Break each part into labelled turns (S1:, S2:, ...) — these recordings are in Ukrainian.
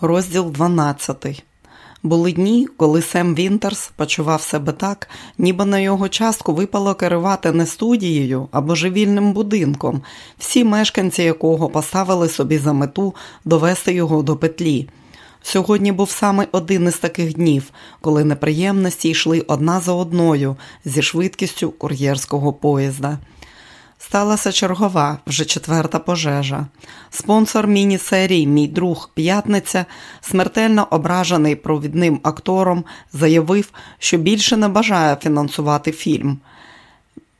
S1: Розділ 12. Були дні, коли Сем Вінтерс почував себе так, ніби на його частку випало керувати не студією а божевільним будинком, всі мешканці якого поставили собі за мету довести його до петлі. Сьогодні був саме один із таких днів, коли неприємності йшли одна за одною зі швидкістю кур'єрського поїзда. Сталася чергова, вже четверта пожежа. Спонсор міні-серії Мій друг П'ятниця, смертельно ображений провідним актором, заявив, що більше не бажає фінансувати фільм.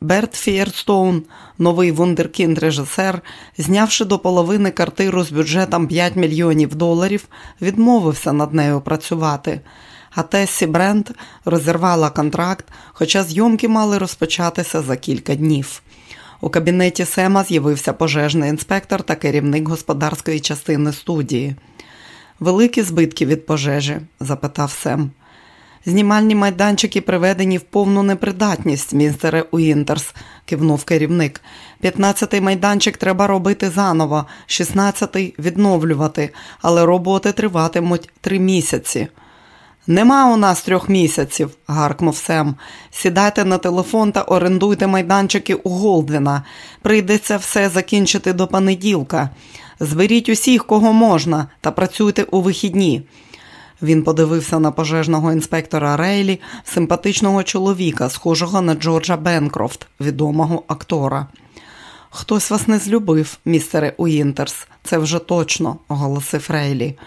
S1: Берт Фієрстоун, новий вундеркінд режисер, знявши до половини картину з бюджетом 5 мільйонів доларів, відмовився над нею працювати. А Тесі Брент розірвала контракт, хоча зйомки мали розпочатися за кілька днів. У кабінеті Сема з'явився пожежний інспектор та керівник господарської частини студії. Великі збитки від пожежі? запитав Сем. Знімальні майданчики приведені в повну непридатність, містере Уінтерс, кивнув керівник. П'ятнадцятий майданчик треба робити заново, шістнадцятий відновлювати, але роботи триватимуть три місяці. Нема у нас трьох місяців, гаркнув Сем. Сідайте на телефон та орендуйте майданчики у Голдвіна. Прийдеться все закінчити до понеділка. Зберіть усіх, кого можна, та працюйте у вихідні. Він подивився на пожежного інспектора Рейлі, симпатичного чоловіка, схожого на Джорджа Бенкрофт, відомого актора. Хтось вас не злюбив, містере Уінтерс, це вже точно, оголосив Рейлі.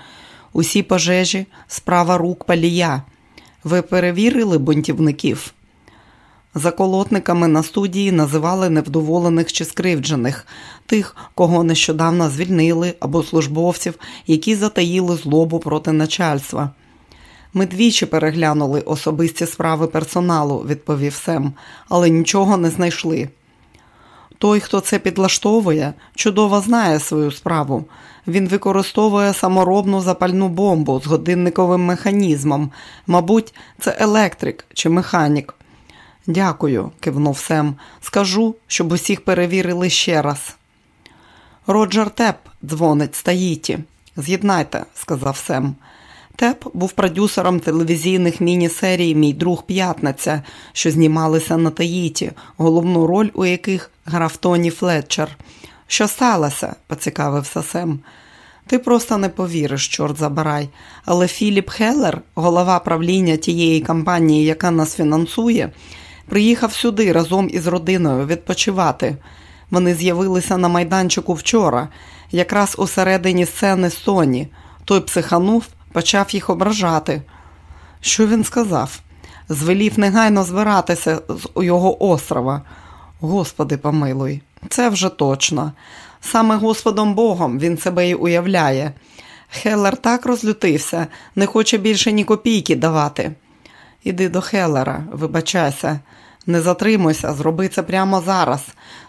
S1: Усі пожежі справа рук палія. Ви перевірили бунтівників? Заколотниками на студії називали невдоволених чи скривджених, тих, кого нещодавно звільнили, або службовців, які затаїли злобу проти начальства. Ми двічі переглянули особисті справи персоналу, відповів Сем, але нічого не знайшли. Той, хто це підлаштовує, чудово знає свою справу. Він використовує саморобну запальну бомбу з годинниковим механізмом. Мабуть, це електрик чи механік. Дякую, кивнув Сем. Скажу, щоб усіх перевірили ще раз. Роджер Теп дзвонить з Таїті. З'єднайте, сказав Сем. Теп був продюсером телевізійних міні-серій Мій друг П'ятниця, що знімалися на Таїті, головну роль у яких грав Тоні Флетчер. Що сталося? поцікавився Сем. Ти просто не повіриш, чорт забирай. Але Філіп Хеллер, голова правління тієї компанії, яка нас фінансує, приїхав сюди разом із родиною відпочивати. Вони з'явилися на майданчику вчора, якраз у середині сцени Соні. Той психанув, почав їх ображати. Що він сказав? Звелів негайно збиратися з його острова. Господи, помилуй, це вже точно. Саме Господом Богом він себе й уявляє. Хеллер так розлютився, не хоче більше ні копійки давати. Іди до Хеллера, вибачайся, не затримуйся, зроби це прямо зараз.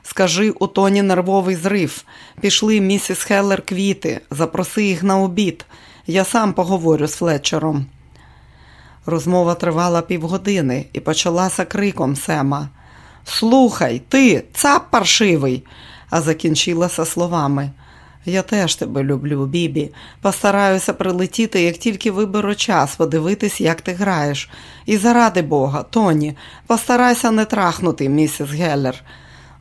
S1: Скажи у тоні нервовий зрив. Пішли місіс Хеллер квіти, запроси їх на обід. Я сам поговорю з Флетчером. Розмова тривала півгодини і почалася криком Сема. Слухай, ти, цап паршивий, а закінчилася словами. Я теж тебе люблю, Бібі. Постараюся прилетіти, як тільки виберу час, подивитись, як ти граєш. І заради Бога, Тоні, постарайся не трахнути, місіс Геллер.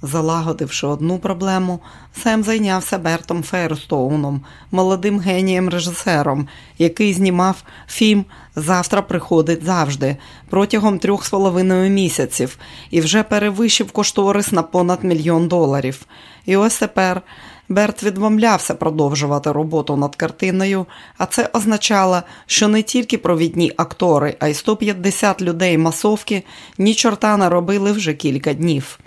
S1: Залагодивши одну проблему, Сем зайнявся Бертом Фейрстоуном, молодим генієм режисером, який знімав фільм Завтра приходить завжди протягом трьох з половиною місяців і вже перевищив кошторис на понад мільйон доларів. І ось тепер Берт відмовлявся продовжувати роботу над картиною, а це означало, що не тільки провідні актори, а й 150 людей масовки ні чорта не робили вже кілька днів.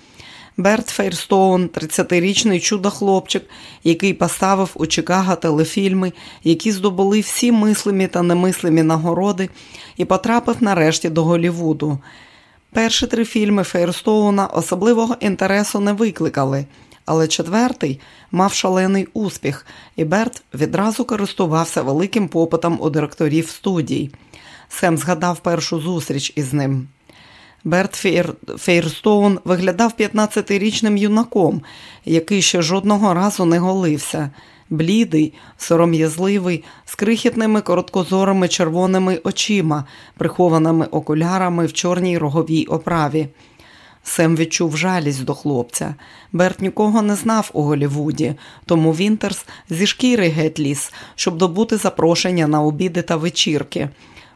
S1: Берт Фейрстоун, 30-річний чудо-хлопчик, який поставив у Чикаго телефільми, які здобули всі мислимі та немислимі нагороди, і потрапив нарешті до Голівуду. Перші три фільми Фейрстоуна особливого інтересу не викликали, але четвертий мав шалений успіх, і Берт відразу користувався великим попитом у директорів студій. Сем згадав першу зустріч із ним. Берт Фейр... Фейрстоун виглядав 15-річним юнаком, який ще жодного разу не голився. блідий, сором'язливий, з крихітними короткозорими червоними очима, прихованими окулярами в чорній роговій оправі. Сем відчув жалість до хлопця. Берт нікого не знав у Голівуді, тому Вінтерс зі шкіри геть ліс, щоб добути запрошення на обіди та вечірки.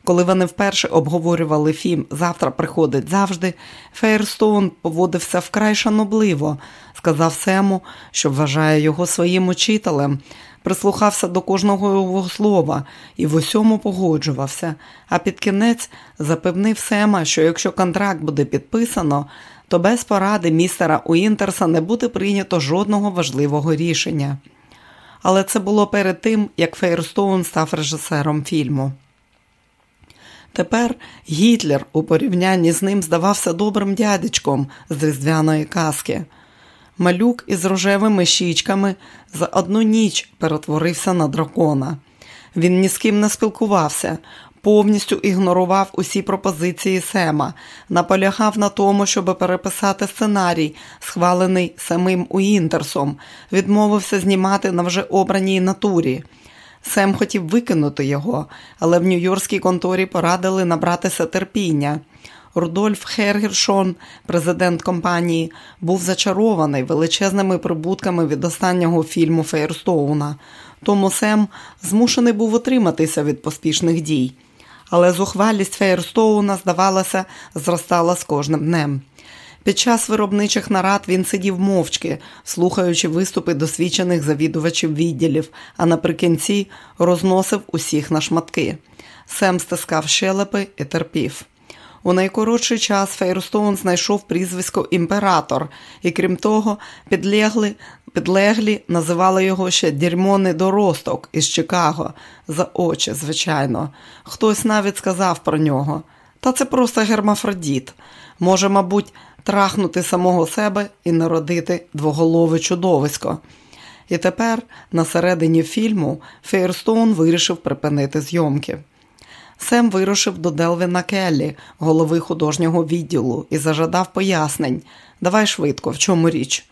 S1: Коли вони вперше обговорювали фільм Завтра приходить завжди, Фейерстоун поводився вкрай шанобливо, сказав Сему, що вважає його своїм учителем, прислухався до кожного його слова і в усьому погоджувався. А під кінець запевнив Сема, що якщо контракт буде підписано, то без поради містера Уінтерса не буде прийнято жодного важливого рішення. Але це було перед тим, як Фейерстоун став режисером фільму. Тепер Гітлер у порівнянні з ним здавався добрим дядечком з різдвяної казки. Малюк із рожевими щічками за одну ніч перетворився на дракона. Він ні з ким не спілкувався, повністю ігнорував усі пропозиції Сема, наполягав на тому, щоб переписати сценарій, схвалений самим Уінтерсом, відмовився знімати на вже обраній натурі. Сем хотів викинути його, але в Нью-Йоркській конторі порадили набратися терпіння. Рудольф Хергершон, президент компанії, був зачарований величезними прибутками від останнього фільму Фейерстоуна, тому Сем змушений був утриматися від поспішних дій. Але зухвалість Фейерстоуна, здавалося, зростала з кожним днем. Під час виробничих нарад він сидів мовчки, слухаючи виступи досвідчених завідувачів відділів, а наприкінці розносив усіх на шматки. Сем стискав щелепи і терпів. У найкоротший час Фейрстоун знайшов прізвисько імператор, і крім того, підлегли, підлеглі називали його ще дерьмо недоросток із Чикаго за очі, звичайно. Хтось навіть сказав про нього. Та це просто гермафродит. Може, мабуть, трахнути самого себе і народити двоголове чудовисько. І тепер, на середині фільму, Фейрстоун вирішив припинити зйомки. Сем вирушив до Делвіна Келлі, голови художнього відділу, і зажадав пояснень. Давай швидко, в чому річ.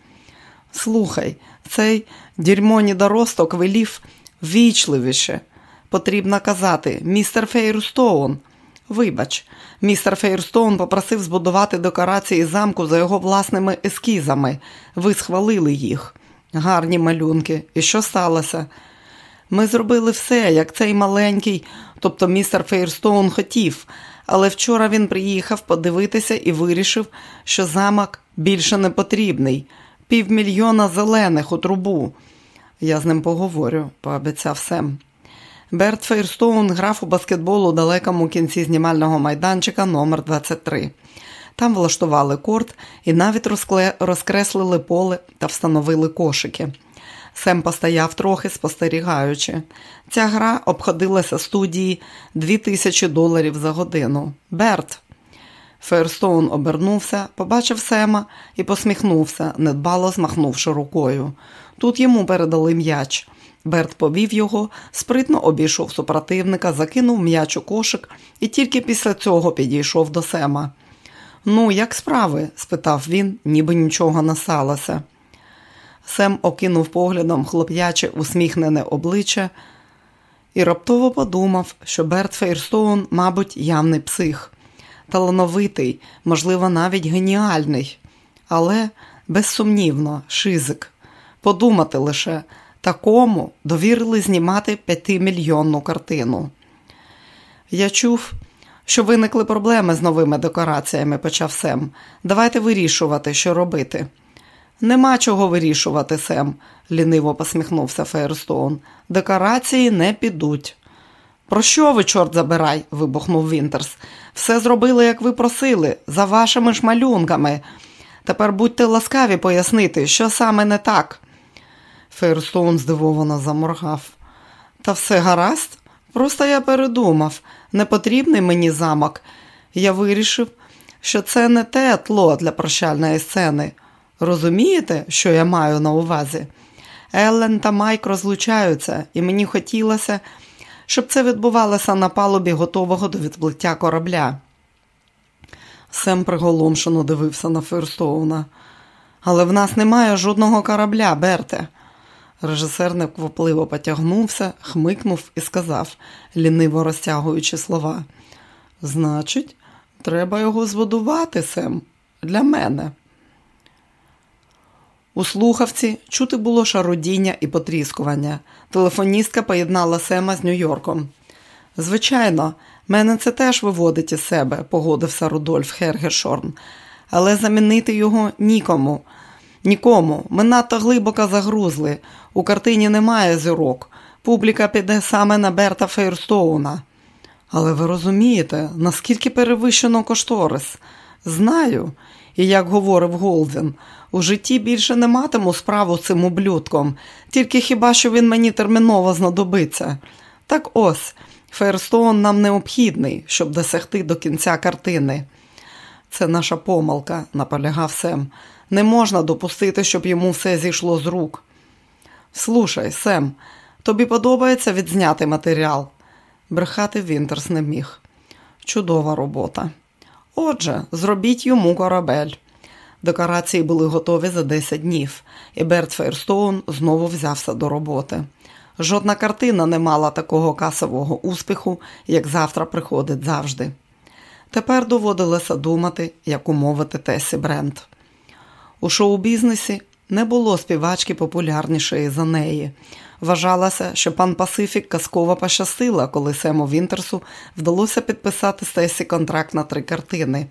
S1: Слухай, цей дерьмо недоросток велів ввічливіше. Потрібно казати, містер Фейрстоун. Вибач, містер Фейрстоун попросив збудувати декорації замку за його власними ескізами. Ви схвалили їх. Гарні малюнки. І що сталося? Ми зробили все, як цей маленький, тобто містер Фейрстоун хотів, але вчора він приїхав подивитися і вирішив, що замок більше не потрібний. Півмільйона зелених у трубу. Я з ним поговорю, пообіцяв Сем. Берт Фейрстоун грав у баскетбол у далекому кінці знімального майданчика номер 23 Там влаштували корт і навіть розкреслили поле та встановили кошики. Сем постояв трохи, спостерігаючи. Ця гра обходилася студії 2000 доларів за годину. Берт. Фейрстоун обернувся, побачив Сема і посміхнувся, недбало змахнувши рукою. Тут йому передали м'яч. Берт повів його, спритно обійшов супротивника, закинув м'яч у кошик і тільки після цього підійшов до Сема. Ну, як справи? спитав він, ніби нічого не сталося. Сем окинув поглядом хлоп'яче усміхнене обличчя і раптово подумав, що Берт Фейрстоун, мабуть, явний псих, талановитий, можливо, навіть геніальний, але безсумнівно, шизик. Подумати лише, такому довірили знімати п'ятимільйонну картину. Я чув, що виникли проблеми з новими декораціями, почав Сем. Давайте вирішувати, що робити. Нема чого вирішувати, Сем, ліниво посміхнувся Фейерстоун. Декорації не підуть. Про що ви, чорт забирай? вибухнув Вінтерс. Все зробили, як ви просили, за вашими ж малюнками. Тепер будьте ласкаві пояснити, що саме не так. Фейерстоун здивовано заморгав. Та все гаразд? Просто я передумав. Не потрібний мені замок. Я вирішив, що це не те тло для прощальної сцени. Розумієте, що я маю на увазі? Еллен та Майк розлучаються, і мені хотілося, щоб це відбувалося на палубі готового до відплиття корабля. Сем приголомшено дивився на Ферстоуна. Але в нас немає жодного корабля, Берте. Режисер неквапливо потягнувся, хмикнув і сказав, ліниво розтягуючи слова. Значить, треба його зводувати, Сем, для мене. У слухавці чути було шарудіння і потріскування. Телефоністка поєднала Сема з Нью-Йорком. Звичайно, мене це теж виводить із себе, погодився Рудольф Хергершорн, але замінити його нікому. Нікому. Ми надто глибоко загрузли. У картині немає зірок. Публіка піде саме на Берта Фейрстоуна. Але ви розумієте, наскільки перевищено кошторис? Знаю. І як говорив Голден, у житті більше не матиму справу з цим ублюдком, тільки хіба що він мені терміново знадобиться. Так ось, Фейрстоун нам необхідний, щоб досягти до кінця картини. Це наша помилка, наполягав Сем. Не можна допустити, щоб йому все зійшло з рук. Слухай, Сем, тобі подобається відзнятий матеріал? Брехати Вінтерс не міг. Чудова робота. Отже, зробіть йому корабель. Декорації були готові за 10 днів, і Берт Фейрстоун знову взявся до роботи. Жодна картина не мала такого касового успіху, як завтра приходить завжди. Тепер доводилося думати, як умовити Тесі Брент. У шоу-бізнесі не було співачки популярнішої за неї. Вважалося, що пан Пасифік казково пощастила, коли Сему Вінтерсу вдалося підписати Стесі контракт на три картини.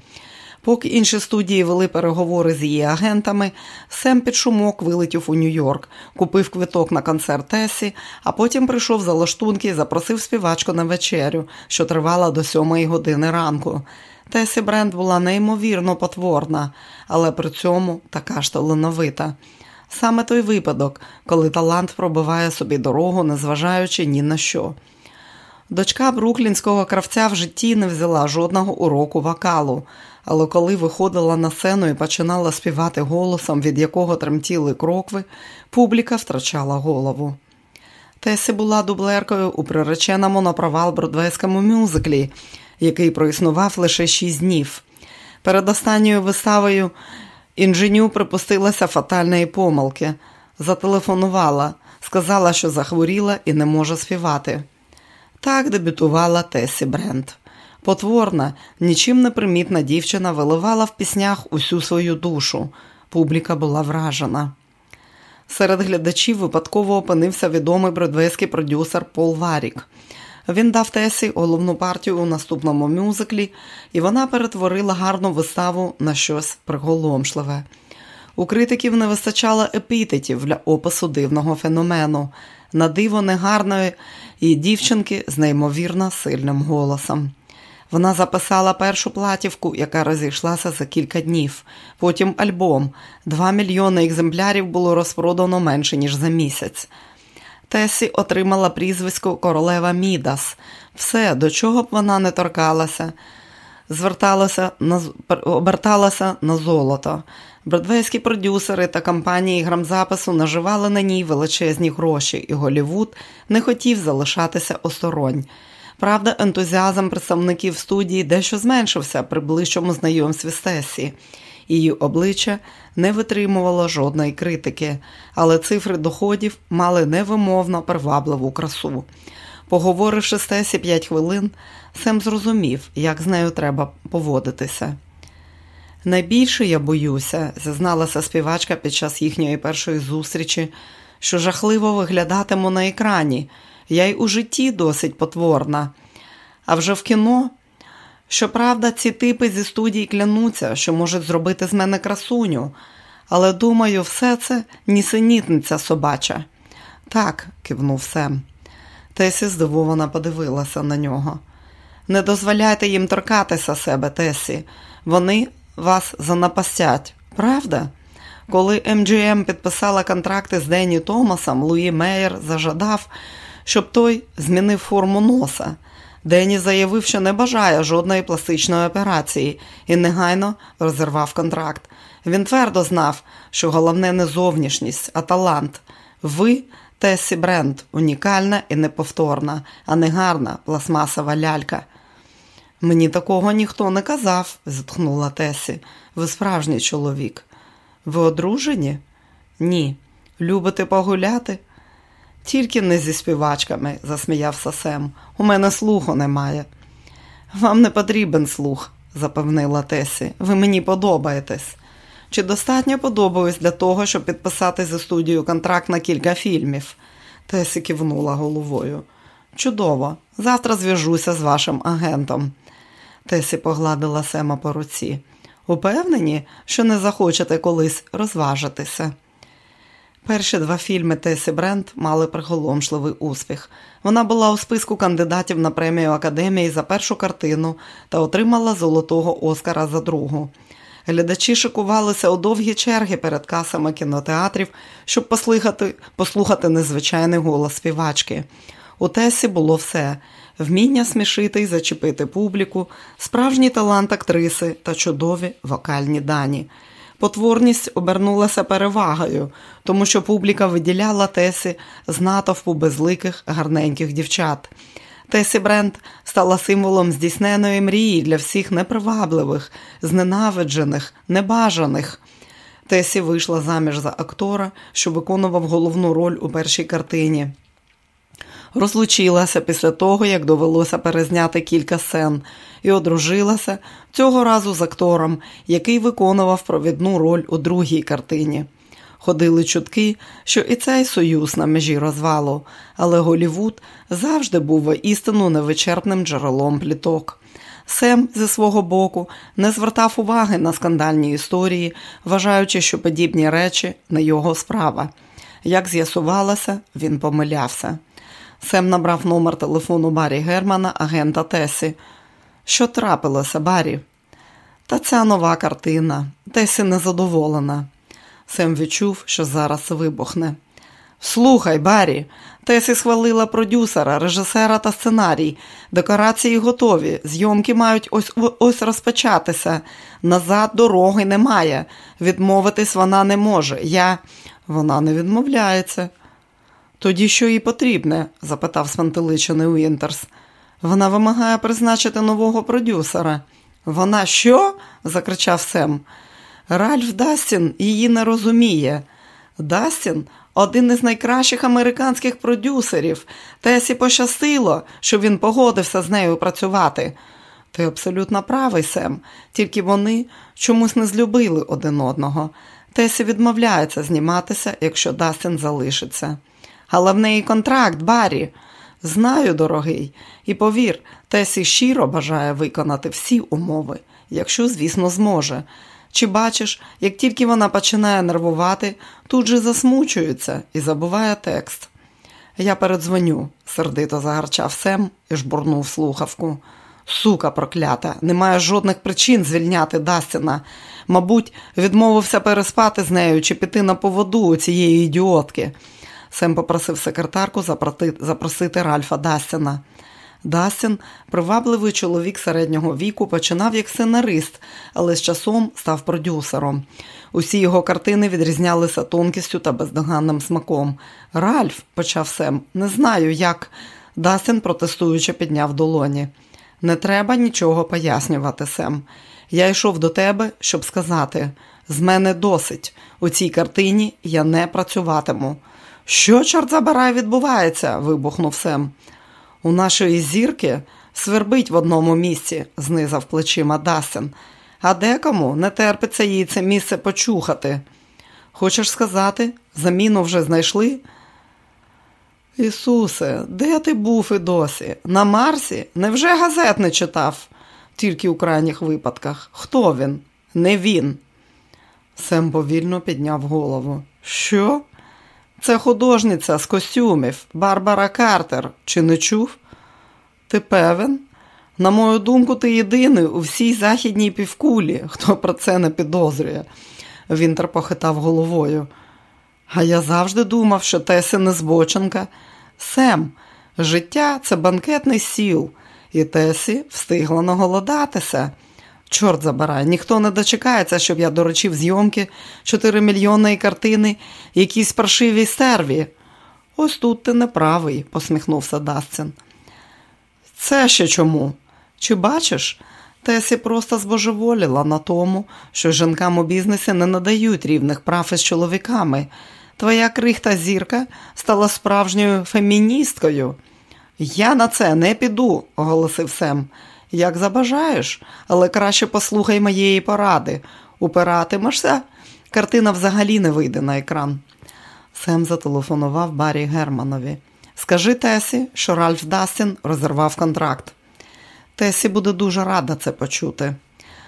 S1: Поки інші студії вели переговори з її агентами, Сем під шумок вилетів у Нью-Йорк, купив квиток на концерт Тесі, а потім прийшов за лаштунки і запросив співачку на вечерю, що тривала до сьомої години ранку. Тесі Бренд була неймовірно потворна, але при цьому така ж талановита. Саме той випадок, коли талант пробиває собі дорогу, незважаючи ні на що. Дочка бруклінського кравця в житті не взяла жодного уроку вокалу, але коли виходила на сцену і починала співати голосом, від якого тремтіли крокви, публіка втрачала голову. Тесі була дублеркою у приреченому на провал бродвейському мюзиклі, який проіснував лише шість днів. Перед останньою виставою інженю припустилася фатальної помилки, зателефонувала, сказала, що захворіла і не може співати. Так дебютувала Тесі Брент. Потворна, нічим не примітна дівчина виливала в піснях усю свою душу. Публіка була вражена. Серед глядачів випадково опинився відомий бродвейський продюсер Пол Варік. Він дав Тесі головну партію у наступному мюзиклі, і вона перетворила гарну виставу на щось приголомшливе. У критиків не вистачало епітетів для опису дивного феномену, на диво негарної і дівчинки з неймовірно сильним голосом. Вона записала першу платівку, яка розійшлася за кілька днів. Потім альбом. Два мільйони екземплярів було розпродано менше, ніж за місяць. Тесі отримала прізвисько королева Мідас. Все, до чого б вона не торкалася, зверталася на оберталася на золото. Бродвейські продюсери та компанії грамзапису наживали на ній величезні гроші, і Голівуд не хотів залишатися осторонь. Правда, ентузіазм представників студії дещо зменшився при ближчому знайомстві з Тесі. Її обличчя не витримувало жодної критики, але цифри доходів мали невимовно привабливу красу. Поговоривши з Тесі п'ять хвилин, Сем зрозумів, як з нею треба поводитися. Найбільше я боюся, зізналася співачка під час їхньої першої зустрічі, що жахливо виглядатиму на екрані. Я й у житті досить потворна. А вже в кіно Щоправда, ці типи зі студії клянуться, що можуть зробити з мене красуню, але думаю, все це нісенітниця собача. Так, кивнув Сем. Тесі здивовано подивилася на нього. Не дозволяйте їм торкатися себе, Тесі. Вони вас занапастять, правда? Коли МГМ підписала контракти з Денні Томасом, Луї Мейер зажадав, щоб той змінив форму носа. Дені заявив, що не бажає жодної пластичної операції і негайно розірвав контракт. Він твердо знав, що головне не зовнішність, а талант. Ви Тесі Бренд, унікальна і неповторна, а не гарна пластмасова лялька. Мені такого ніхто не казав, зітхнула Тесі. Ви справжній чоловік. Ви одружені? Ні. Любите погуляти? Тільки не зі співачками, засміявся Сем. У мене слуху немає. Вам не потрібен слух, запевнила Тесі. Ви мені подобаєтесь. Чи достатньо подобаюсь для того, щоб підписати за студію контракт на кілька фільмів? Тесі кивнула головою. Чудово, завтра зв'яжуся з вашим агентом. Тесі погладила Сема по руці. Упевнені, що не захочете колись розважитися. Перші два фільми Тесі Брент мали приголомшливий успіх. Вона була у списку кандидатів на премію Академії за першу картину та отримала Золотого Оскара за другу. Глядачі шикувалися у довгі черги перед касами кінотеатрів, щоб послухати, послухати незвичайний голос співачки. У Тесі було все вміння смішити і зачепити публіку, справжній талант актриси та чудові вокальні дані. Потворність обернулася перевагою, тому що публіка виділяла Тесі з натовпу безликих гарненьких дівчат. Тесі Брент стала символом здійсненої мрії для всіх непривабливих, зненавиджених, небажаних. Тесі вийшла заміж за актора, що виконував головну роль у першій картині. Розлучилася після того, як довелося перезняти кілька сцен, і одружилася цього разу з актором, який виконував провідну роль у другій картині. Ходили чутки, що і цей союз на межі розвалу, але Голівуд завжди був істину невичерпним джерелом пліток. Сем зі свого боку не звертав уваги на скандальні історії, вважаючи, що подібні речі не його справа. Як з'ясувалося, він помилявся. Сем набрав номер телефону Барі Германа, агента Тесі. Що трапилося, Барі? Та ця нова картина. Тесі незадоволена. Сем відчув, що зараз вибухне. Слухай, Барі, Тесі схвалила продюсера, режисера та сценарій. Декорації готові, зйомки мають ось ось розпочатися. Назад дороги немає. Відмовитись вона не може. Я. Вона не відмовляється. Тоді що їй потрібне? запитав свантеличений Уінтерс. Вона вимагає призначити нового продюсера. Вона що? закричав Сем. Ральф Дастін її не розуміє. Дастін один із найкращих американських продюсерів. Тесі пощастило, що він погодився з нею працювати. Ти абсолютно правий, Сем, тільки вони чомусь не злюбили один одного. Тесі відмовляється зніматися, якщо Дастін залишиться. Але в неї контракт, Баррі. Знаю, дорогий, і повір, Тесі щиро бажає виконати всі умови, якщо, звісно, зможе. Чи бачиш, як тільки вона починає нервувати, тут же засмучується і забуває текст. Я передзвоню, сердито загарчав Сем і жбурнув слухавку. Сука проклята, немає жодних причин звільняти Дастіна. Мабуть, відмовився переспати з нею чи піти на поводу у цієї ідіотки. Сем попросив секретарку запросити Ральфа Дастіна. Дастін, привабливий чоловік середнього віку, починав як сценарист, але з часом став продюсером. Усі його картини відрізнялися тонкістю та бездоганним смаком. Ральф, почав Сем, не знаю, як. Дастін, протестуючи, підняв долоні. Не треба нічого пояснювати, Сем. Я йшов до тебе, щоб сказати: з мене досить. У цій картині я не працюватиму. Що, чорт забирай, відбувається? вибухнув Сем. У нашої зірки свербить в одному місці, знизав плечима Дастін, а декому не терпиться їй це місце почухати. Хочеш сказати, заміну вже знайшли? Ісусе, де ти був і досі? На Марсі? Невже газет не читав? Тільки у крайніх випадках. Хто він? Не він. Сем повільно підняв голову. Що? Це художниця з костюмів Барбара Картер. Чи не чув? Ти певен? На мою думку, ти єдиний у всій західній півкулі, хто про це не підозрює. Вінтер похитав головою. А я завжди думав, що Тесі не збоченка. Сем, життя це банкетний сіл, і Тесі встигла наголодатися. Чорт забирай, ніхто не дочекається, щоб я доручив зйомки 4 мільйонної картини якійсь паршивій стерві. Ось тут ти неправий, посміхнувся Дастін. Це ще чому? Чи бачиш? Тесі просто збожеволіла на тому, що жінкам у бізнесі не надають рівних прав із чоловіками. твоя крихта зірка стала справжньою феміністкою. Я на це не піду, оголосив Сем. Як забажаєш, але краще послухай моєї поради. Упиратимешся? Картина взагалі не вийде на екран. Сем зателефонував Барі Германові. Скажи Тесі, що Ральф Дастін розірвав контракт. Тесі буде дуже рада це почути.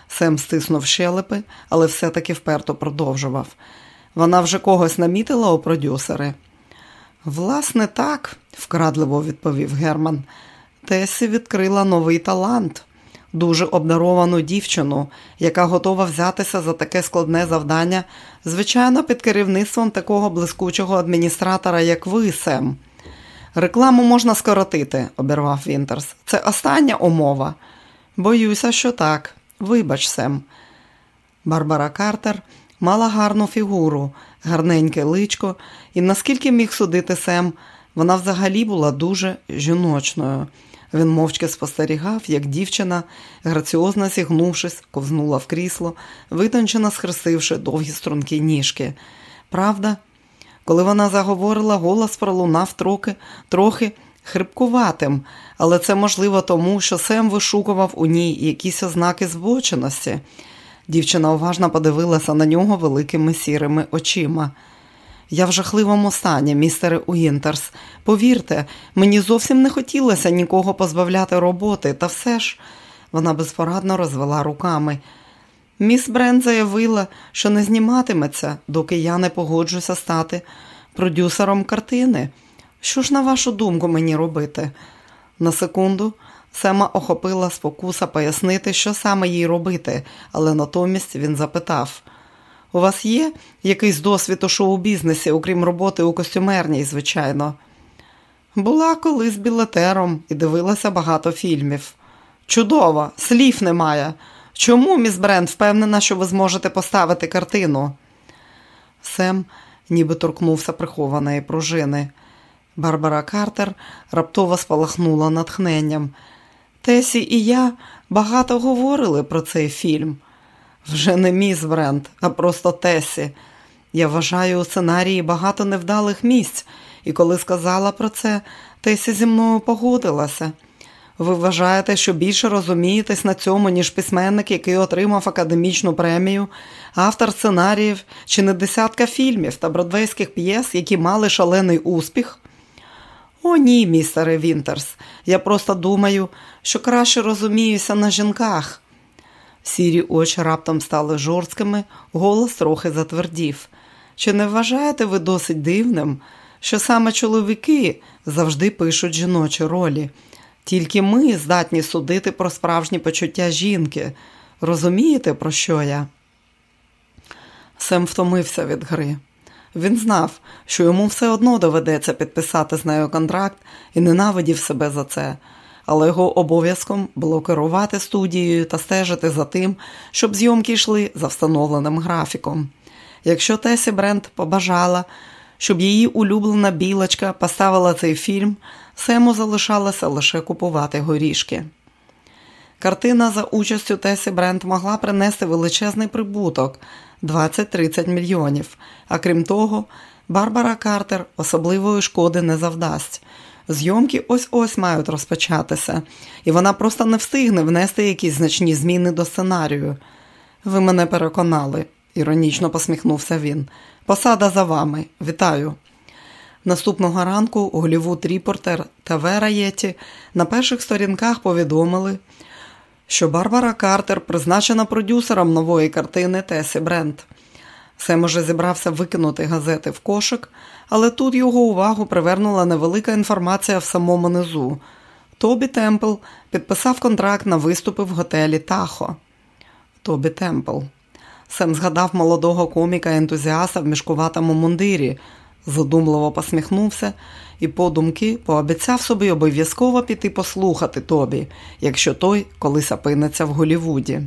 S1: Сем стиснув щелепи, але все-таки вперто продовжував. Вона вже когось намітила у продюсери. Власне, так, вкрадливо відповів Герман. Тесі відкрила новий талант, дуже обдаровану дівчину, яка готова взятися за таке складне завдання, звичайно, під керівництвом такого блискучого адміністратора, як ви, Сем. Рекламу можна скоротити, обірвав Вінтерс. Це остання умова. Боюся, що так. Вибач, Сем. Барбара Картер мала гарну фігуру, гарненьке личко, і наскільки міг судити Сем, вона взагалі була дуже жіночною. Він мовчки спостерігав, як дівчина, граціозно зігнувшись, ковзнула в крісло, витончено схрестивши довгі стрункі ніжки. Правда, коли вона заговорила, голос пролунав трохи, трохи хрипкуватим, але це можливо тому, що Сем вишукував у ній якісь ознаки збоченості. Дівчина уважно подивилася на нього великими сірими очима. Я в жахливому стані, містере Уінтерс. Повірте, мені зовсім не хотілося нікого позбавляти роботи, та все ж вона безпорадно розвела руками. Міс Брен заявила, що не зніматиметься, доки я не погоджуся стати продюсером картини. Що ж, на вашу думку, мені робити? На секунду Сема охопила спокуса пояснити, що саме їй робити, але натомість він запитав: У вас є якийсь досвід у шоу-бізнесі, окрім роботи у костюмерній, звичайно? Була колись білетером і дивилася багато фільмів. Чудово, слів немає. Чому міс Бренд впевнена, що ви зможете поставити картину? Сем ніби торкнувся прихованої пружини. Барбара Картер раптово спалахнула натхненням. Тесі і я багато говорили про цей фільм. Вже не міс Бренд, а просто Тесі. Я вважаю у сценарії багато невдалих місць, і коли сказала про це, Тесі зі мною погодилася. Ви вважаєте, що більше розумієтесь на цьому, ніж письменник, який отримав академічну премію, автор сценаріїв чи не десятка фільмів та бродвейських п'єс, які мали шалений успіх? О, ні, містере Вінтерс. Я просто думаю, що краще розуміюся на жінках. Сірі очі раптом стали жорсткими, голос трохи затвердів. Чи не вважаєте ви досить дивним, що саме чоловіки завжди пишуть жіночі ролі? Тільки ми здатні судити про справжні почуття жінки. Розумієте, про що я? Сем втомився від гри. Він знав, що йому все одно доведеться підписати з нею контракт і ненавидів себе за це, але його обов'язком було керувати студією та стежити за тим, щоб зйомки йшли за встановленим графіком. Якщо Тесі Брент побажала, щоб її улюблена білочка поставила цей фільм, Сему залишалося лише купувати горішки. Картина за участю Тесі Брент могла принести величезний прибуток 20-30 мільйонів. А крім того, Барбара Картер особливої шкоди не завдасть. Зйомки ось ось мають розпочатися, і вона просто не встигне внести якісь значні зміни до сценарію. Ви мене переконали, іронічно посміхнувся він. Посада за вами. Вітаю. Наступного ранку Голівуд Ріпортер та Вера Єті на перших сторінках повідомили, що Барбара Картер призначена продюсером нової картини Тесі Брент. Сем уже зібрався викинути газети в кошик, але тут його увагу привернула невелика інформація в самому низу. Тобі Темпл підписав контракт на виступи в готелі Тахо. Тобі Темпл. Сем згадав молодого коміка-ентузіаста в мішкуватому мундирі, задумливо посміхнувся і подумки пообіцяв собі обов'язково піти послухати Тобі, якщо той колись опиниться в Голівуді.